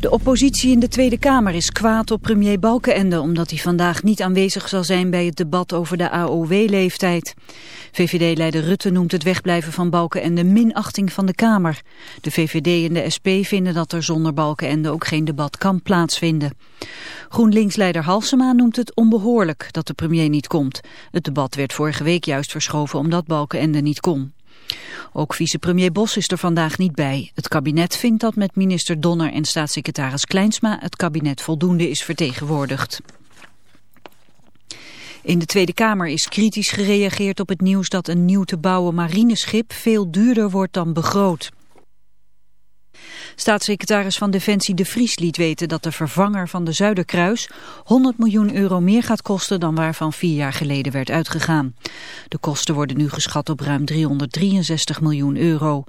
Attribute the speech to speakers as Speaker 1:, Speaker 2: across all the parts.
Speaker 1: De oppositie in de Tweede Kamer is kwaad op premier Balkenende... omdat hij vandaag niet aanwezig zal zijn bij het debat over de AOW-leeftijd. VVD-leider Rutte noemt het wegblijven van Balkenende minachting van de Kamer. De VVD en de SP vinden dat er zonder Balkenende ook geen debat kan plaatsvinden. GroenLinks-leider Halsema noemt het onbehoorlijk dat de premier niet komt. Het debat werd vorige week juist verschoven omdat Balkenende niet kon. Ook vicepremier Bos is er vandaag niet bij. Het kabinet vindt dat met minister Donner en staatssecretaris Kleinsma het kabinet voldoende is vertegenwoordigd. In de Tweede Kamer is kritisch gereageerd op het nieuws dat een nieuw te bouwen marineschip veel duurder wordt dan begroot. Staatssecretaris van Defensie De Vries liet weten dat de vervanger van de Zuiderkruis 100 miljoen euro meer gaat kosten dan waarvan vier jaar geleden werd uitgegaan. De kosten worden nu geschat op ruim 363 miljoen euro.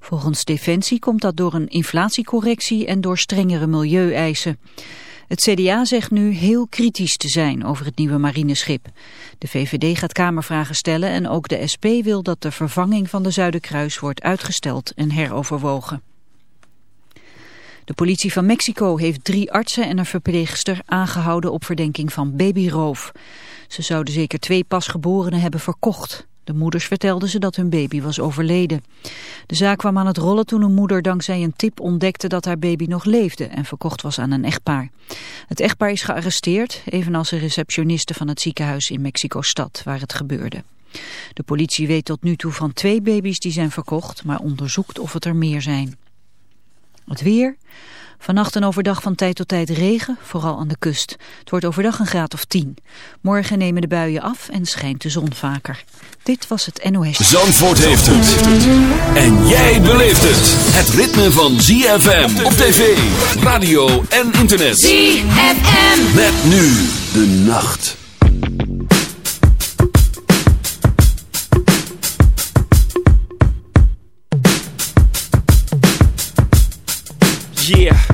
Speaker 1: Volgens Defensie komt dat door een inflatiecorrectie en door strengere milieueisen. Het CDA zegt nu heel kritisch te zijn over het nieuwe marineschip. De VVD gaat Kamervragen stellen en ook de SP wil dat de vervanging van de Zuiderkruis wordt uitgesteld en heroverwogen. De politie van Mexico heeft drie artsen en een verpleegster aangehouden op verdenking van babyroof. Ze zouden zeker twee pasgeborenen hebben verkocht. De moeders vertelden ze dat hun baby was overleden. De zaak kwam aan het rollen toen een moeder dankzij een tip ontdekte dat haar baby nog leefde en verkocht was aan een echtpaar. Het echtpaar is gearresteerd, evenals de receptioniste van het ziekenhuis in Mexico-stad waar het gebeurde. De politie weet tot nu toe van twee baby's die zijn verkocht, maar onderzoekt of het er meer zijn. Het weer. Vannacht en overdag van tijd tot tijd regen, vooral aan de kust. Het wordt overdag een graad of 10. Morgen nemen de buien af en schijnt de zon vaker. Dit was het NOS.
Speaker 2: Zandvoort heeft het. En jij beleeft het. Het ritme van ZFM op tv, radio en internet.
Speaker 3: ZFM.
Speaker 2: Met nu de nacht.
Speaker 4: Yeah.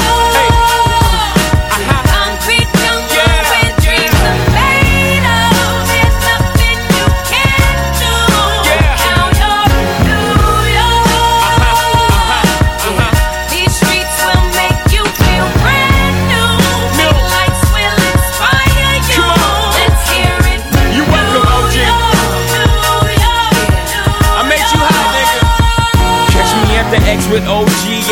Speaker 4: With OG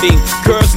Speaker 5: Girls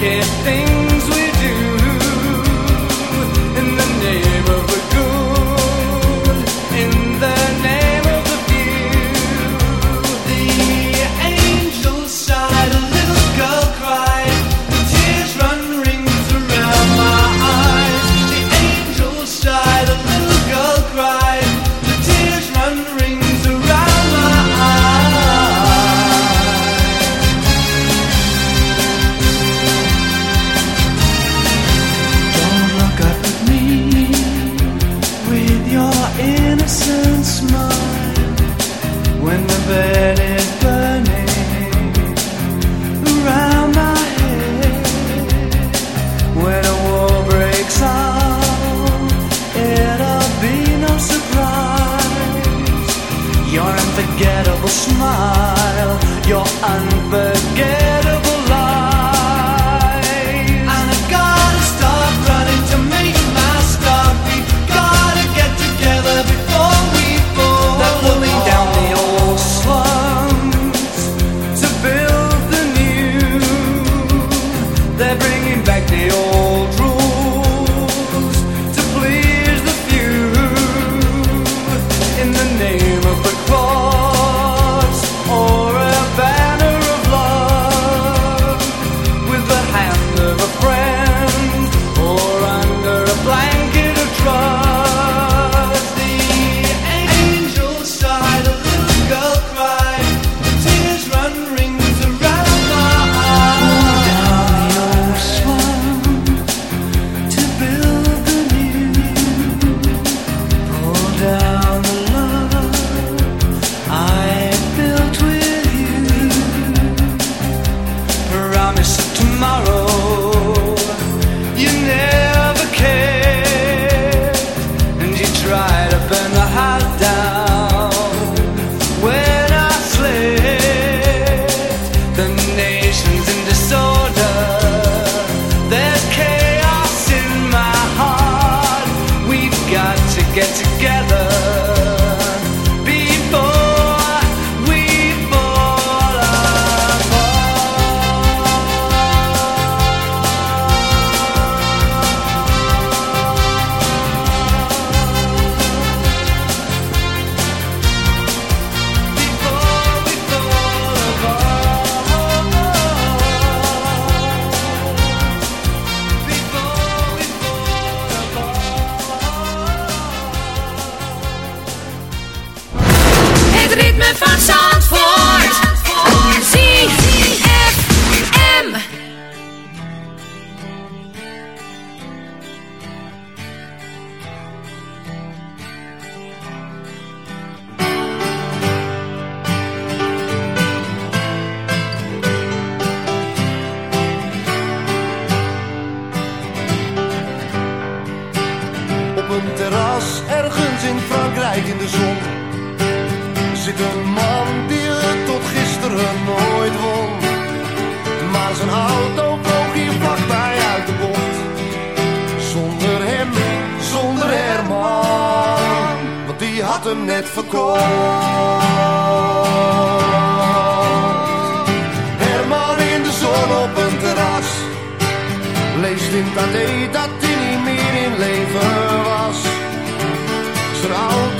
Speaker 6: Can't think. geweest in
Speaker 7: dat dat hij niet meer in leven was. Zijn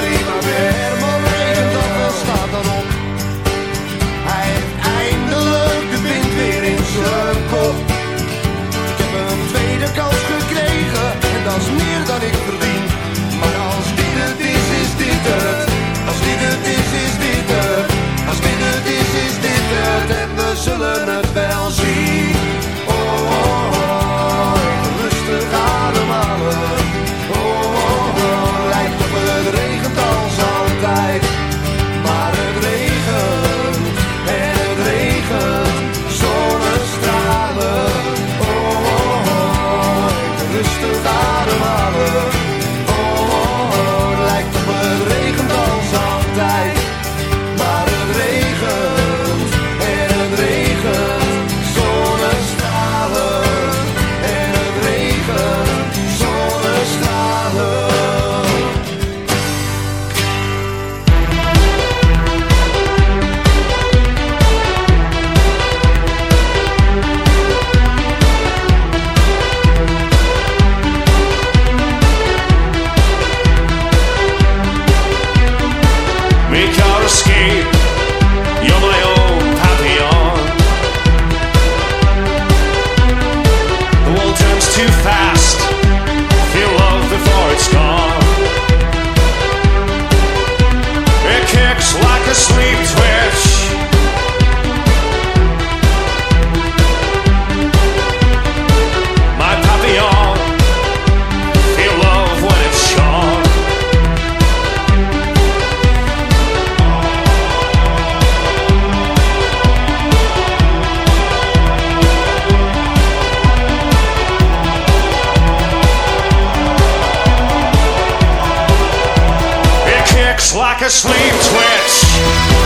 Speaker 8: primavera. like a sleeve twitch.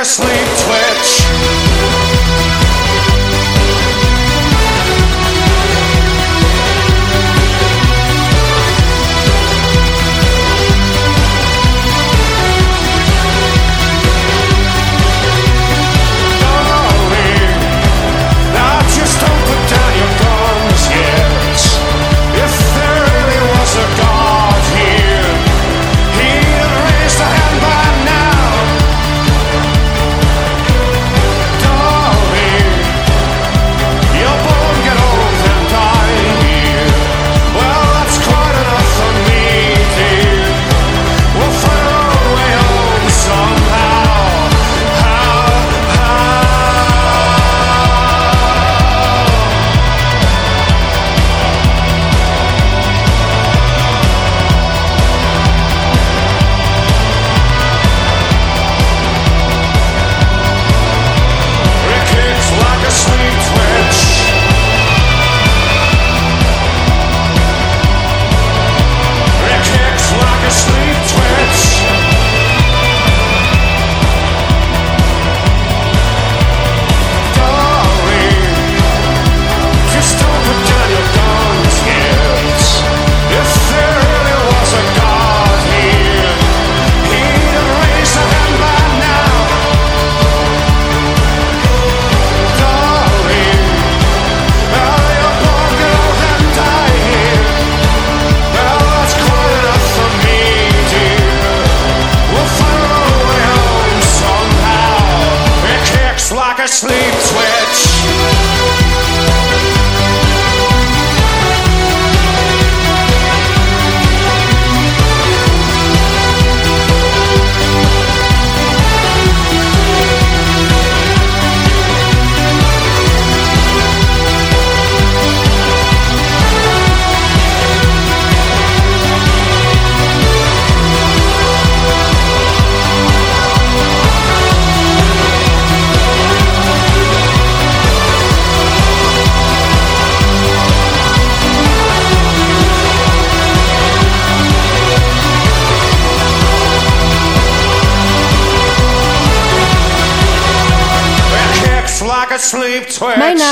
Speaker 8: a sleep twitch.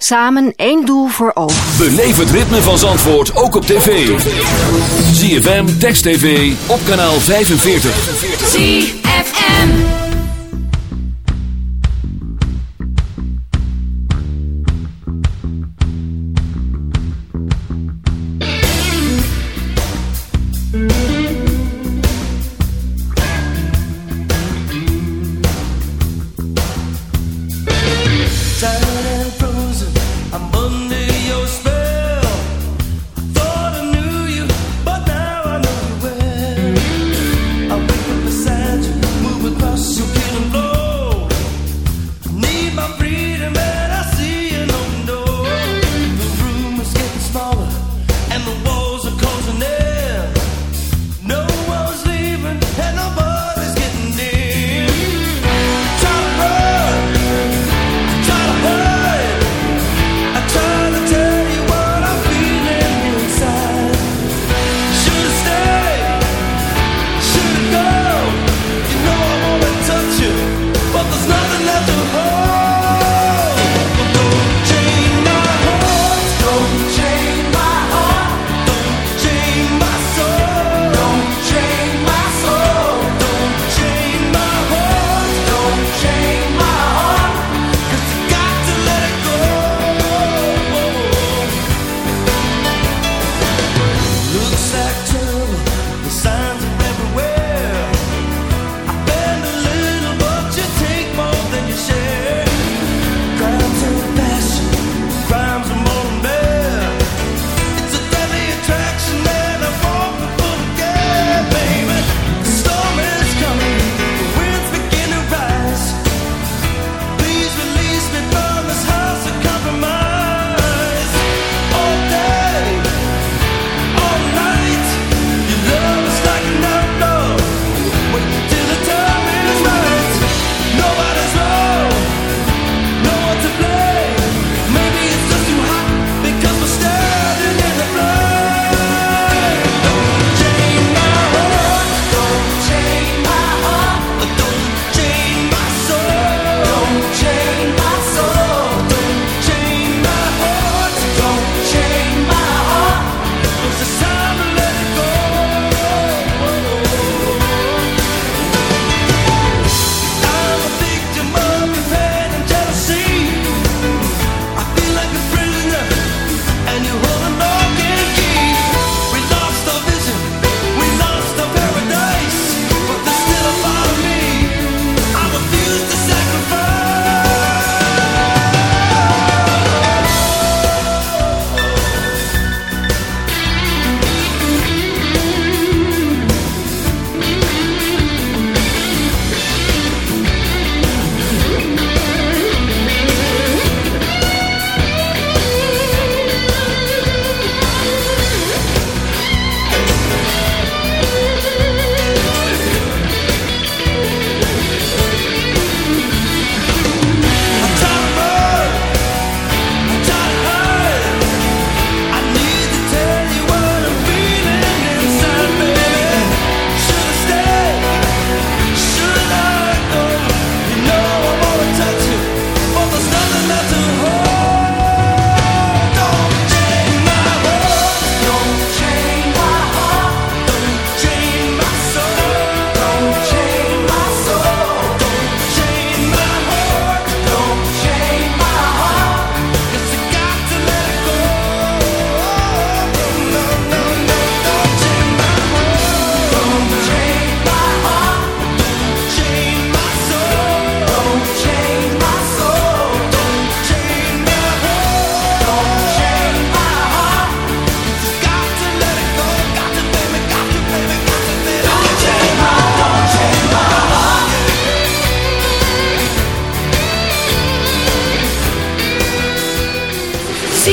Speaker 9: Samen één doel voor ogen.
Speaker 2: Beleef het ritme van Zandvoort ook op tv. ZFM, Text TV, op kanaal 45.
Speaker 3: ZFM.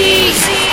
Speaker 10: peace.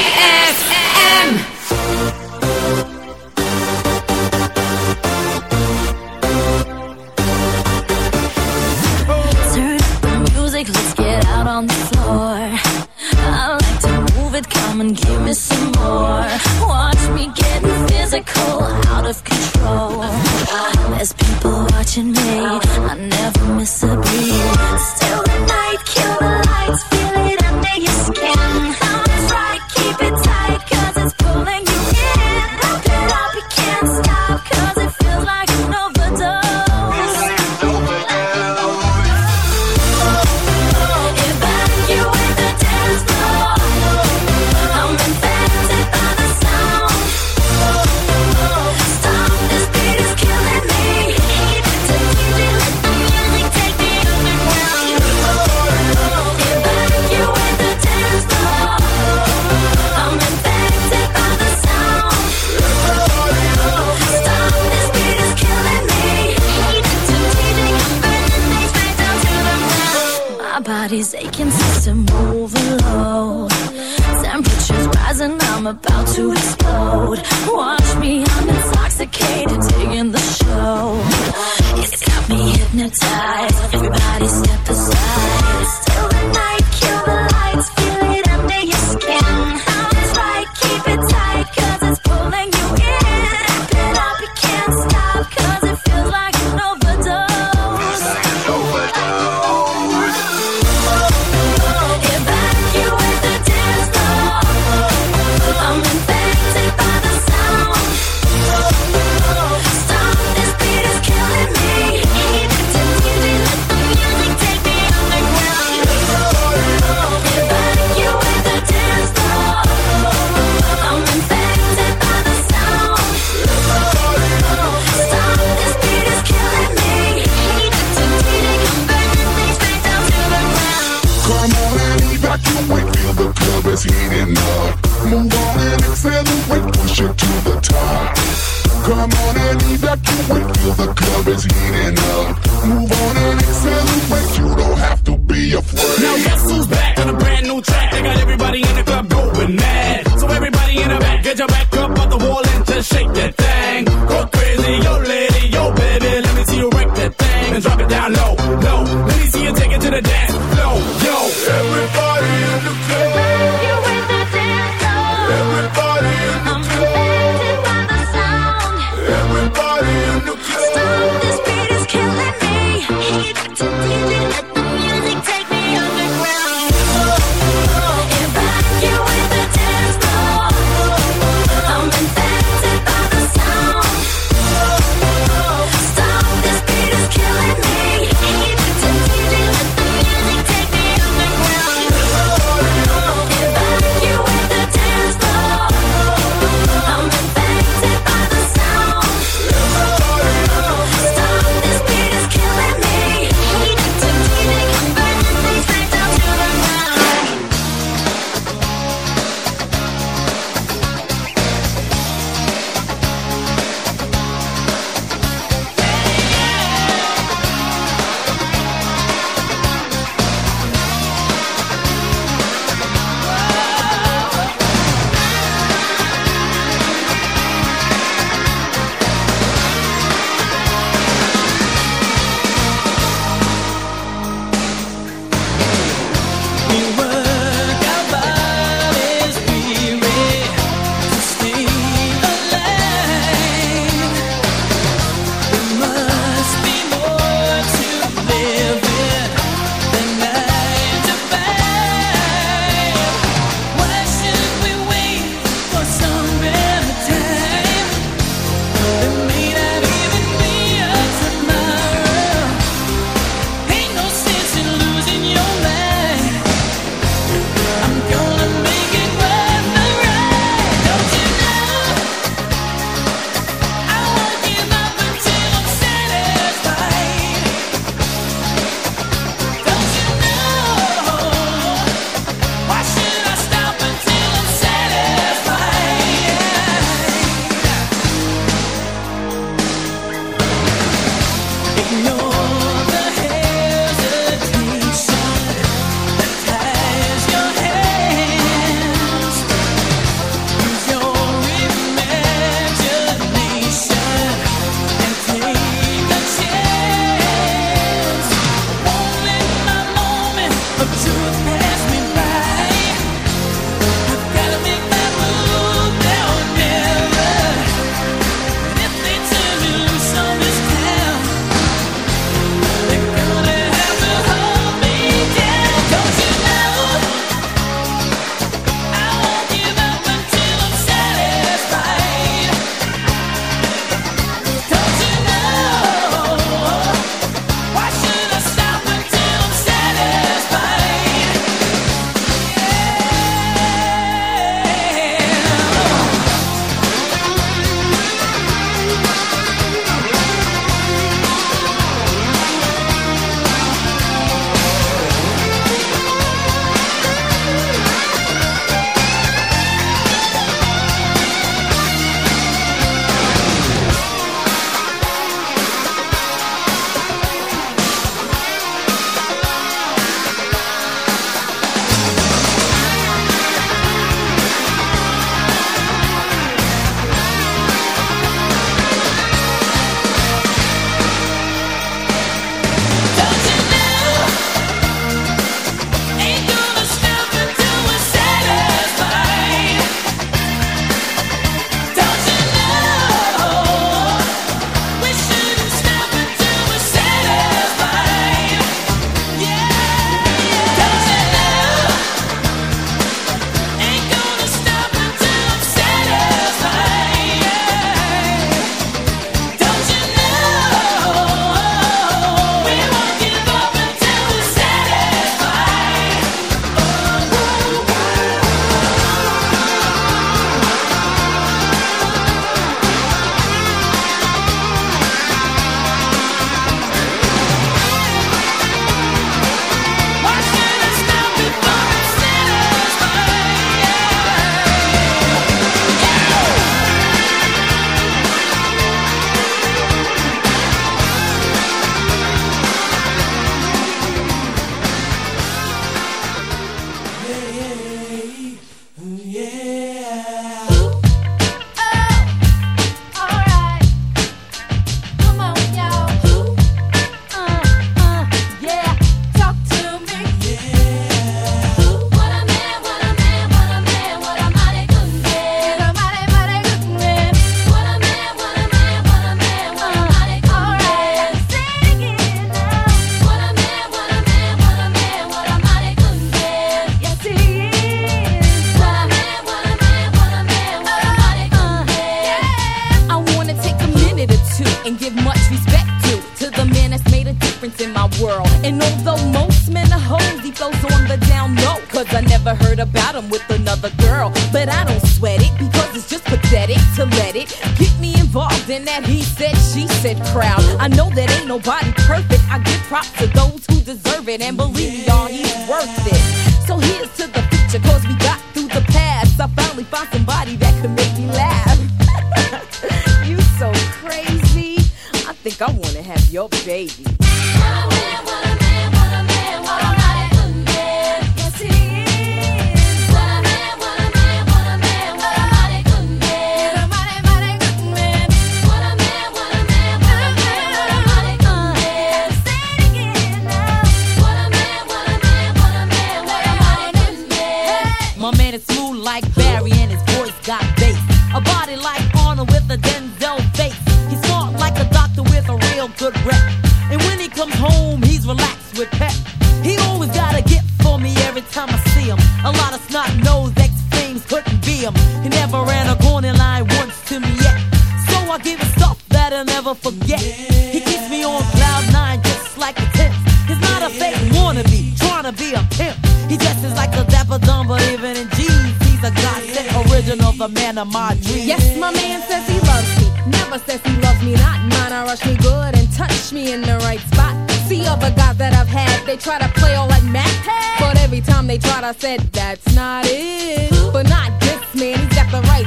Speaker 10: A
Speaker 11: pimp. He dresses like a dapper dumb, but even in jeans, he's a godsend original, the man of my dreams.
Speaker 12: Yes, my man says he loves me. Never says he loves me not. Mine, I rush me good and touch me in the right spot. See other guys that I've had, they try to play all like Matt. But every time they tried, I said, that's not it. But not this man, he's got the right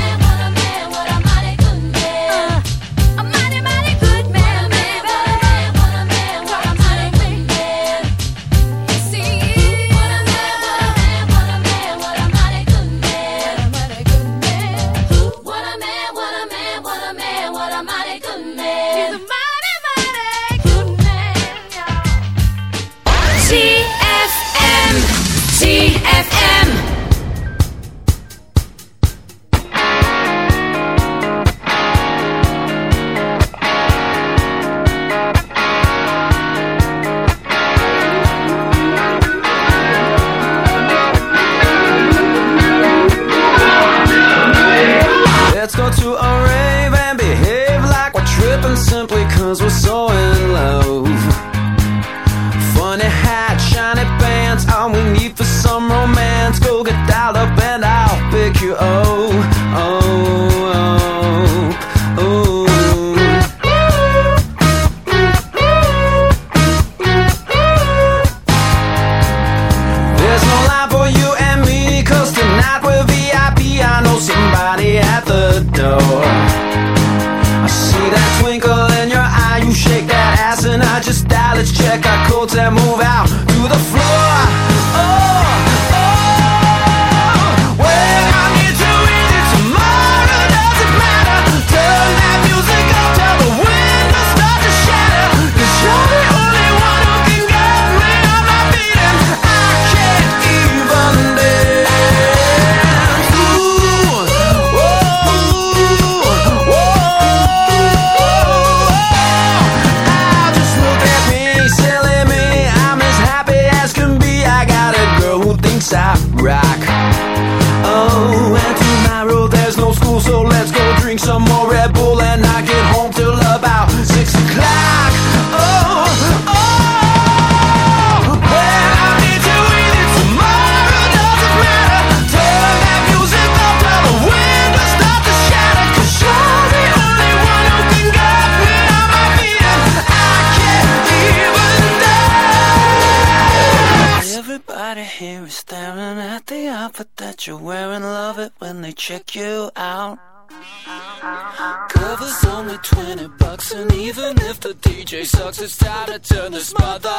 Speaker 13: check
Speaker 11: you out. Covers only 20 bucks, and even if the DJ sucks, it's time to turn this mother